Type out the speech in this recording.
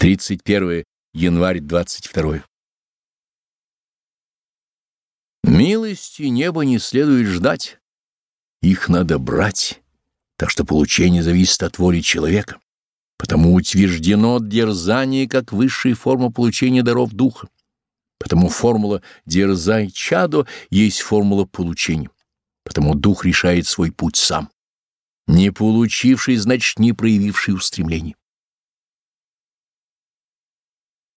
31 январь 22. Милости неба не следует ждать. Их надо брать, так что получение зависит от воли человека. Потому утверждено дерзание как высшая форма получения даров духа. Потому формула «дерзай, чадо» есть формула получения. Потому дух решает свой путь сам. Не получивший, значит, не проявивший устремлений.